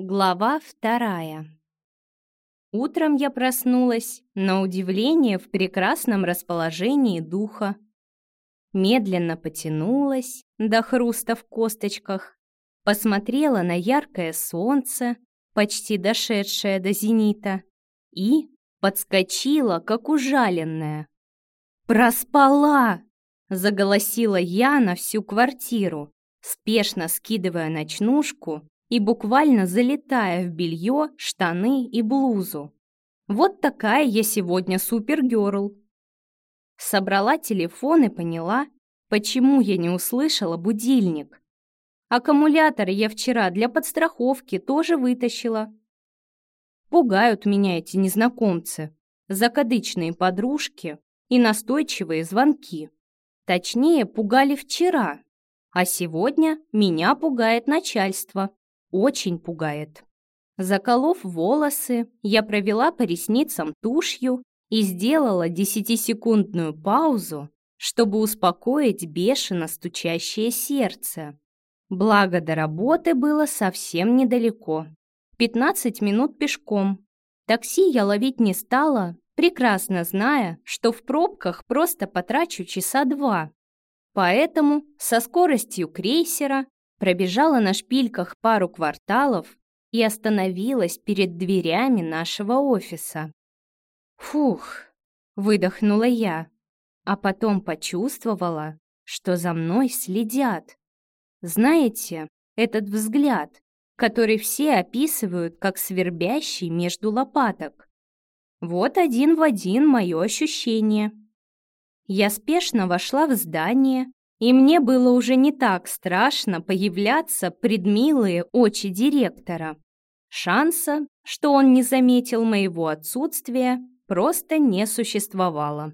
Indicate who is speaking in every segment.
Speaker 1: Глава вторая. Утром я проснулась, на удивление, в прекрасном расположении духа. Медленно потянулась до хруста в косточках, посмотрела на яркое солнце, почти дошедшее до зенита, и подскочила, как ужаленная. «Проспала!» — заголосила я на всю квартиру, спешно скидывая ночнушку и буквально залетая в белье, штаны и блузу. Вот такая я сегодня супергерл. Собрала телефон и поняла, почему я не услышала будильник. Аккумулятор я вчера для подстраховки тоже вытащила. Пугают меня эти незнакомцы, закадычные подружки и настойчивые звонки. Точнее, пугали вчера, а сегодня меня пугает начальство. Очень пугает. Заколов волосы, я провела по ресницам тушью и сделала десятисекундную паузу, чтобы успокоить бешено стучащее сердце. Благо до работы было совсем недалеко. 15 минут пешком. Такси я ловить не стала, прекрасно зная, что в пробках просто потрачу часа два. Поэтому со скоростью крейсера пробежала на шпильках пару кварталов и остановилась перед дверями нашего офиса. «Фух!» — выдохнула я, а потом почувствовала, что за мной следят. Знаете, этот взгляд, который все описывают как свербящий между лопаток. Вот один в один мое ощущение. Я спешно вошла в здание и мне было уже не так страшно появляться пред милые очи директора. Шанса, что он не заметил моего отсутствия, просто не существовало.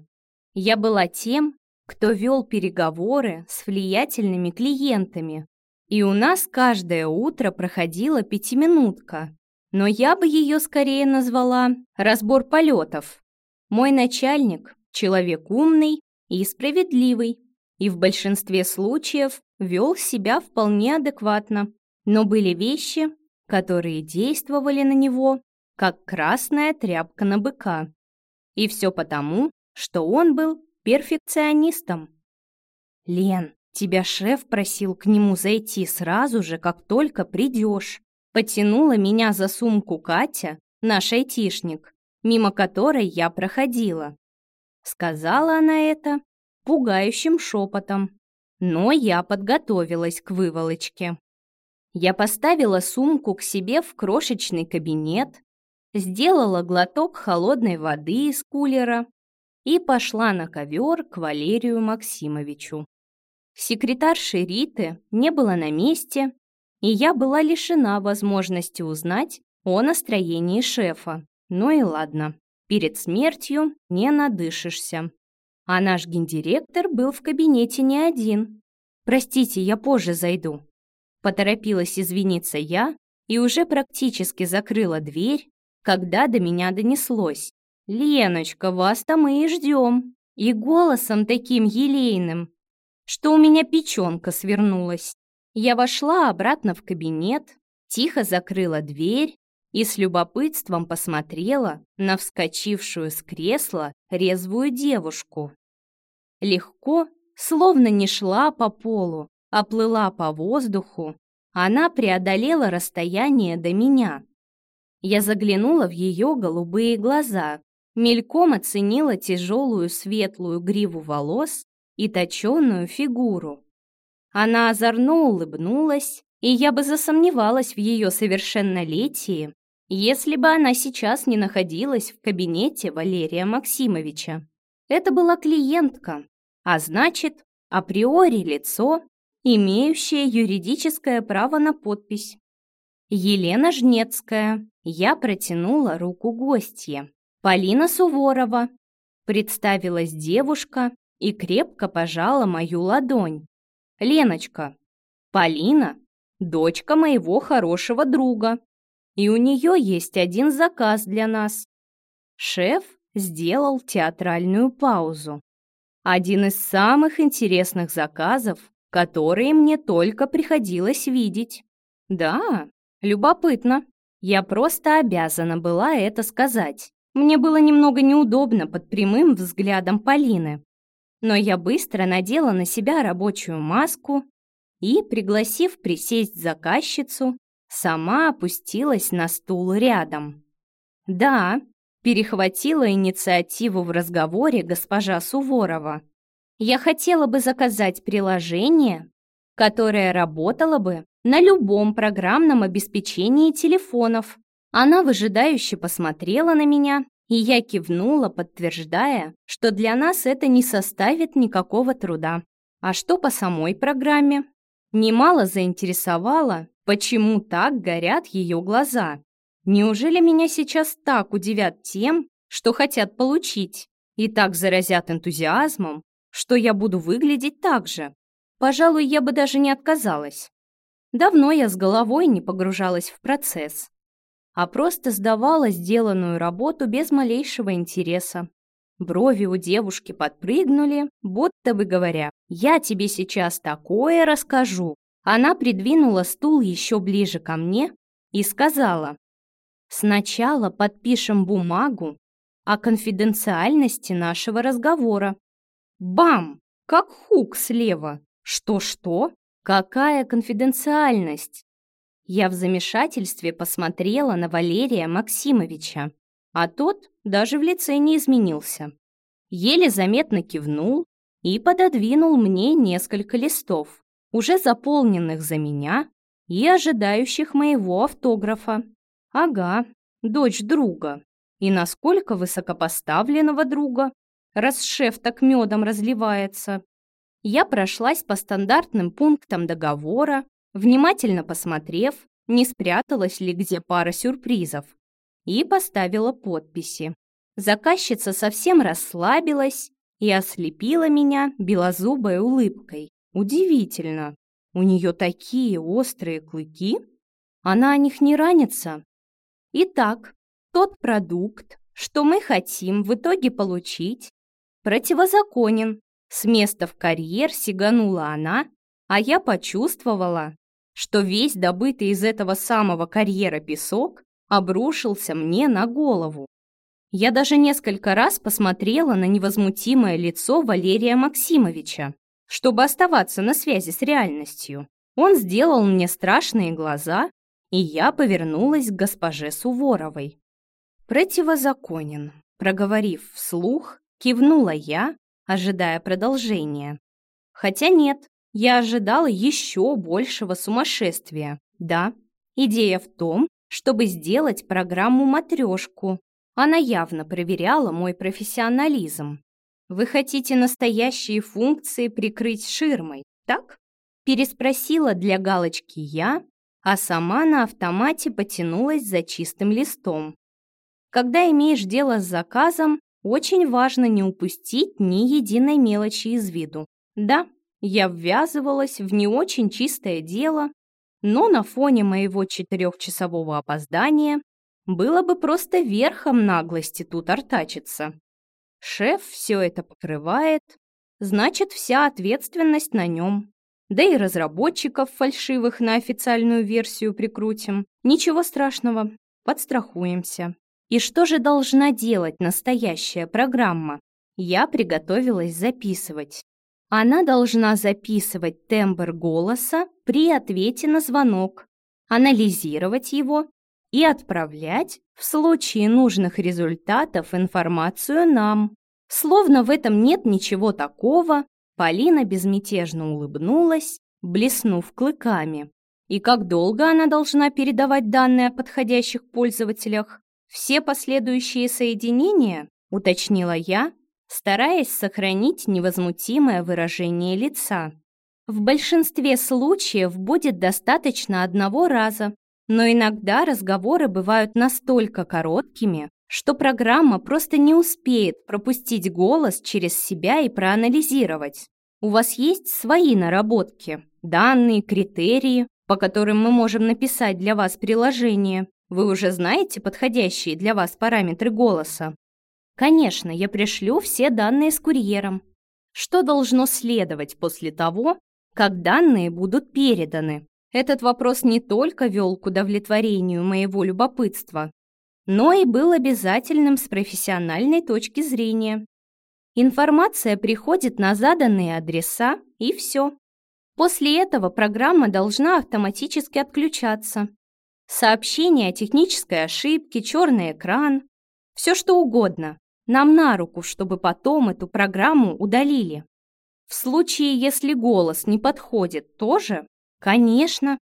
Speaker 1: Я была тем, кто вел переговоры с влиятельными клиентами, и у нас каждое утро проходила пятиминутка, но я бы ее скорее назвала «разбор полетов». Мой начальник – человек умный и справедливый, и в большинстве случаев вел себя вполне адекватно, но были вещи, которые действовали на него, как красная тряпка на быка. И все потому, что он был перфекционистом. «Лен, тебя шеф просил к нему зайти сразу же, как только придешь», потянула меня за сумку Катя, наш айтишник, мимо которой я проходила. Сказала она это пугающим шепотом. Но я подготовилась к выволочке. Я поставила сумку к себе в крошечный кабинет, сделала глоток холодной воды из кулера и пошла на ковер к Валерию Максимовичу. Секретарши Риты не было на месте, и я была лишена возможности узнать о настроении шефа. Ну и ладно, перед смертью не надышишься. А наш гендиректор был в кабинете не один. «Простите, я позже зайду». Поторопилась извиниться я и уже практически закрыла дверь, когда до меня донеслось. «Леночка, вас-то мы и ждем». И голосом таким елейным, что у меня печенка свернулась. Я вошла обратно в кабинет, тихо закрыла дверь и с любопытством посмотрела на вскочившую с кресла резвую девушку. Легко, словно не шла по полу, а плыла по воздуху, она преодолела расстояние до меня. Я заглянула в ее голубые глаза, мельком оценила тяжелую светлую гриву волос и точенную фигуру. Она озорно улыбнулась, и я бы засомневалась в ее совершеннолетии, если бы она сейчас не находилась в кабинете Валерия Максимовича. Это была клиентка, а значит, априори лицо, имеющее юридическое право на подпись. Елена Жнецкая. Я протянула руку гостье. Полина Суворова. Представилась девушка и крепко пожала мою ладонь. Леночка. Полина – дочка моего хорошего друга, и у нее есть один заказ для нас. Шеф сделал театральную паузу. Один из самых интересных заказов, которые мне только приходилось видеть. Да, любопытно. Я просто обязана была это сказать. Мне было немного неудобно под прямым взглядом Полины. Но я быстро надела на себя рабочую маску и, пригласив присесть заказчицу, сама опустилась на стул рядом. Да, перехватила инициативу в разговоре госпожа Суворова. Я хотела бы заказать приложение, которое работало бы на любом программном обеспечении телефонов. Она выжидающе посмотрела на меня, и я кивнула, подтверждая, что для нас это не составит никакого труда. А что по самой программе? Немало заинтересовало, почему так горят ее глаза. Неужели меня сейчас так удивят тем, что хотят получить, и так заразят энтузиазмом, что я буду выглядеть так же? Пожалуй, я бы даже не отказалась. Давно я с головой не погружалась в процесс, а просто сдавала сделанную работу без малейшего интереса. Брови у девушки подпрыгнули, будто бы говоря, «Я тебе сейчас такое расскажу». Она придвинула стул еще ближе ко мне и сказала, «Сначала подпишем бумагу о конфиденциальности нашего разговора». Бам! Как хук слева. Что-что? Какая конфиденциальность? Я в замешательстве посмотрела на Валерия Максимовича, а тот даже в лице не изменился. Еле заметно кивнул и пододвинул мне несколько листов, уже заполненных за меня и ожидающих моего автографа. Ага, дочь друга. И насколько высокопоставленного друга, раз шеф так медом разливается. Я прошлась по стандартным пунктам договора, внимательно посмотрев, не спряталась ли где пара сюрпризов, и поставила подписи. Заказчица совсем расслабилась и ослепила меня белозубой улыбкой. Удивительно, у нее такие острые клыки. Она о них не ранится. Итак, тот продукт, что мы хотим в итоге получить, противозаконен с места в карьер сиганула она, а я почувствовала, что весь добытый из этого самого карьера песок обрушился мне на голову. Я даже несколько раз посмотрела на невозмутимое лицо Валерия Максимовича, чтобы оставаться на связи с реальностью. Он сделал мне страшные глаза, и я повернулась к госпоже Суворовой. «Противозаконен», проговорив вслух, кивнула я, ожидая продолжения. Хотя нет, я ожидала еще большего сумасшествия. Да, идея в том, чтобы сделать программу «Матрешку». Она явно проверяла мой профессионализм. Вы хотите настоящие функции прикрыть ширмой, так? Переспросила для галочки я, а сама на автомате потянулась за чистым листом. Когда имеешь дело с заказом, очень важно не упустить ни единой мелочи из виду. Да, я ввязывалась в не очень чистое дело, но на фоне моего четырехчасового опоздания было бы просто верхом наглости тут артачиться. Шеф все это покрывает, значит, вся ответственность на нем. Да и разработчиков фальшивых на официальную версию прикрутим. Ничего страшного, подстрахуемся. И что же должна делать настоящая программа? Я приготовилась записывать. Она должна записывать тембр голоса при ответе на звонок, анализировать его и отправлять в случае нужных результатов информацию нам. Словно в этом нет ничего такого, Полина безмятежно улыбнулась, блеснув клыками. И как долго она должна передавать данные о подходящих пользователях? Все последующие соединения, уточнила я, стараясь сохранить невозмутимое выражение лица. В большинстве случаев будет достаточно одного раза, но иногда разговоры бывают настолько короткими, что программа просто не успеет пропустить голос через себя и проанализировать. У вас есть свои наработки, данные, критерии, по которым мы можем написать для вас приложение, вы уже знаете подходящие для вас параметры голоса? Конечно, я пришлю все данные с курьером. Что должно следовать после того, как данные будут переданы? Этот вопрос не только вел к удовлетворению моего любопытства, но и был обязательным с профессиональной точки зрения. Информация приходит на заданные адреса, и все. После этого программа должна автоматически отключаться. Сообщение о технической ошибке, черный экран, все что угодно. Нам на руку, чтобы потом эту программу удалили. В случае, если голос не подходит, тоже? Конечно.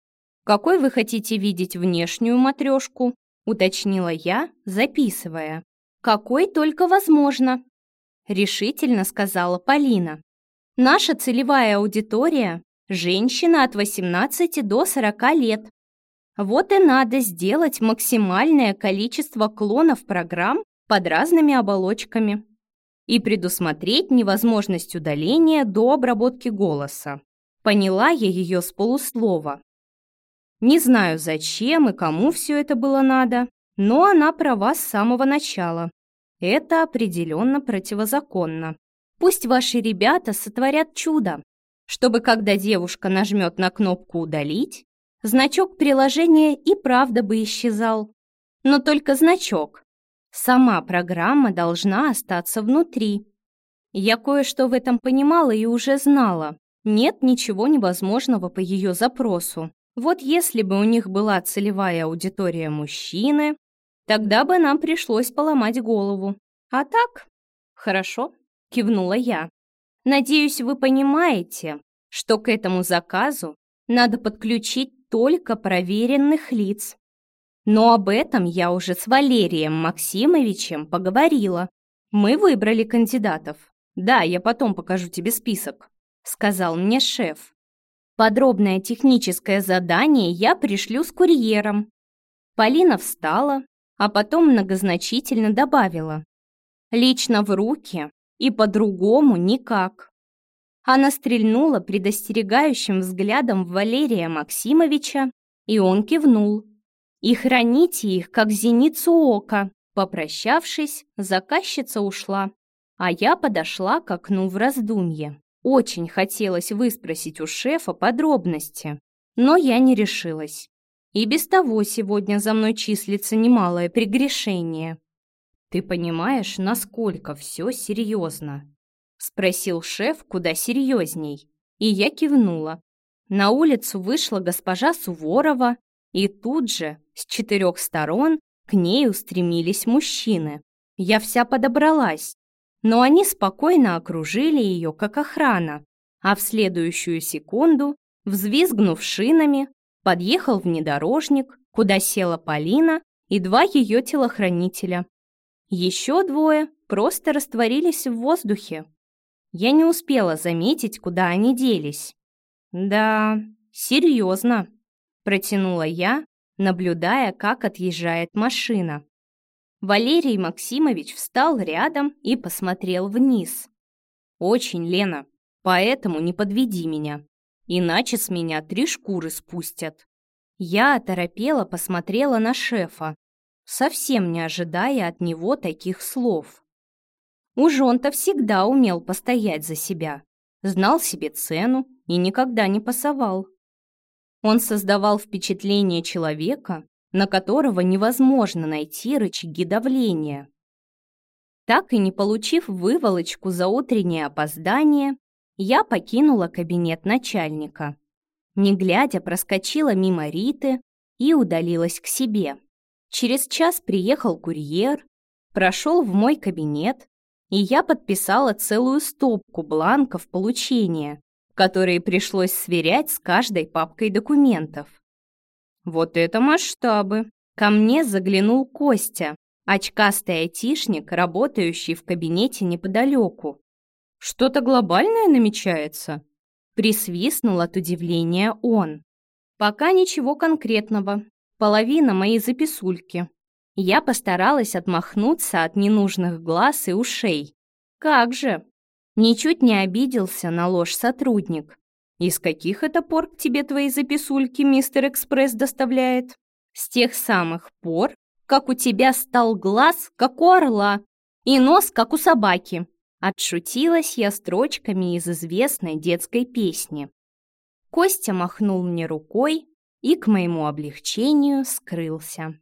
Speaker 1: Какой вы хотите видеть внешнюю матрешку? Уточнила я, записывая. Какой только возможно. Решительно сказала Полина. Наша целевая аудитория Женщина от 18 до 40 лет. Вот и надо сделать максимальное количество клонов программ под разными оболочками и предусмотреть невозможность удаления до обработки голоса. Поняла я ее с полуслова. Не знаю, зачем и кому все это было надо, но она права с самого начала. Это определенно противозаконно. Пусть ваши ребята сотворят чудо, чтобы когда девушка нажмет на кнопку «Удалить», значок приложения и правда бы исчезал. Но только значок. Сама программа должна остаться внутри. Я кое-что в этом понимала и уже знала. Нет ничего невозможного по ее запросу. Вот если бы у них была целевая аудитория мужчины, тогда бы нам пришлось поломать голову. А так? Хорошо, кивнула я. Надеюсь, вы понимаете, что к этому заказу надо подключить только проверенных лиц. Но об этом я уже с Валерием Максимовичем поговорила. Мы выбрали кандидатов. Да, я потом покажу тебе список, сказал мне шеф. Подробное техническое задание я пришлю с курьером. Полина встала, а потом многозначительно добавила. Лично в руки и по-другому никак. Она стрельнула предостерегающим взглядом Валерия Максимовича, и он кивнул. «И храните их, как зеницу ока». Попрощавшись, заказчица ушла, а я подошла к окну в раздумье. Очень хотелось выспросить у шефа подробности, но я не решилась. И без того сегодня за мной числится немалое прегрешение. Ты понимаешь, насколько все серьезно? Спросил шеф куда серьезней. И я кивнула. На улицу вышла госпожа Суворова, и тут же с четырех сторон к ней устремились мужчины. Я вся подобралась, но они спокойно окружили ее, как охрана, а в следующую секунду, взвизгнув шинами, подъехал внедорожник, куда села Полина и два ее телохранителя. Еще двое просто растворились в воздухе. Я не успела заметить, куда они делись. «Да, серьезно», — протянула я, наблюдая, как отъезжает машина. Валерий Максимович встал рядом и посмотрел вниз. «Очень, Лена, поэтому не подведи меня, иначе с меня три шкуры спустят». Я оторопела посмотрела на шефа, совсем не ожидая от него таких слов. Уж он-то всегда умел постоять за себя, знал себе цену и никогда не пасовал. Он создавал впечатление человека, на которого невозможно найти рычаги давления. Так и не получив выволочку за утреннее опоздание, я покинула кабинет начальника. Не глядя, проскочила мимо Риты и удалилась к себе. Через час приехал курьер, прошел в мой кабинет, и я подписала целую стопку бланков получения, которые пришлось сверять с каждой папкой документов. Вот это масштабы! Ко мне заглянул Костя, очкастый айтишник, работающий в кабинете неподалеку. Что-то глобальное намечается? Присвистнул от удивления он. Пока ничего конкретного. Половина моей записульки. Я постаралась отмахнуться от ненужных глаз и ушей. Как же! Ничуть не обиделся на ложь сотрудник. Из каких это пор к тебе твои записульки мистер Экспресс доставляет? С тех самых пор, как у тебя стал глаз, как у орла, и нос, как у собаки. Отшутилась я строчками из известной детской песни. Костя махнул мне рукой, и, к моему облегчению, скрылся.